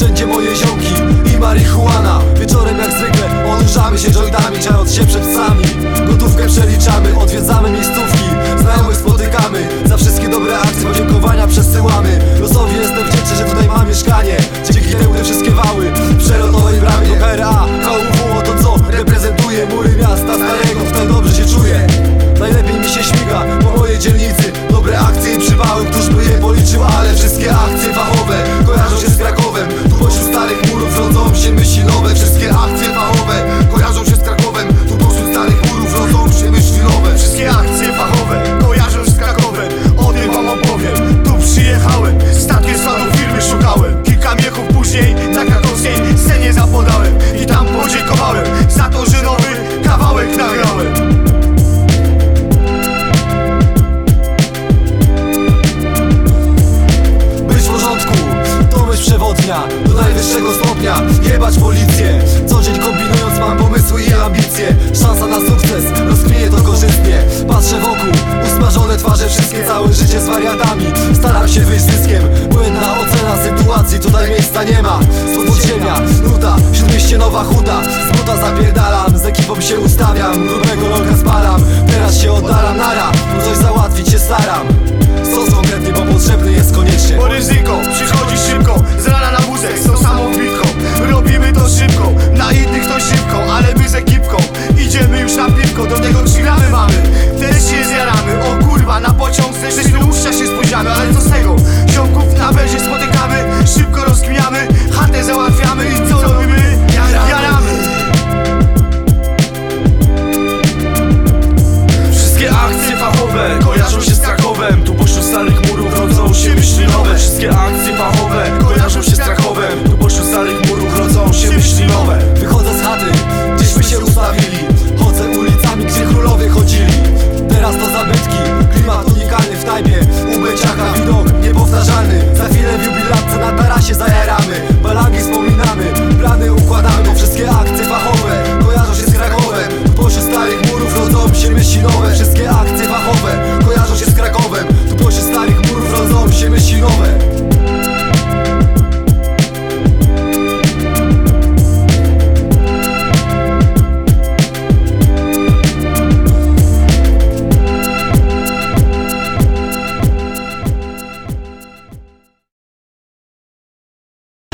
Wszędzie moje ziomki i marihuana. Wieczorem jak zwykle onurzamy się jointami Czając się przed psami. Gotówkę przeliczamy, odwiedzamy miejscówki na krakowskiej scenie zapodałem I tam podziękowałem. Za to, że nowy kawałek nagrałem. Być w porządku, to myśl przewodnia Do najwyższego stopnia, jebać policję Co dzień kombinując mam pomysły i ambicje. Szansa na sukces, rozkminię to korzystnie. Patrzę wokół, usmażone twarze wszystkie Całe życie z wariatami, staram się wyjść Racji tutaj miejsca nie ma. Z podziemia, nuta, śródmieście nowa huta. Z buta zapierdalam, z ekipą się ustawiam. Grubego noga spalam, teraz się oddalam Nara, coś załatwić się staram. Sos konkretnie, bo potrzebny jest koniecznie. Po ryzyko, przychodzi szybko Z rana na wózek, z tą samą dzieciaka Widok niepowtarzalny. Za chwilę w na tarasie zajaramy. Balagi wspominamy.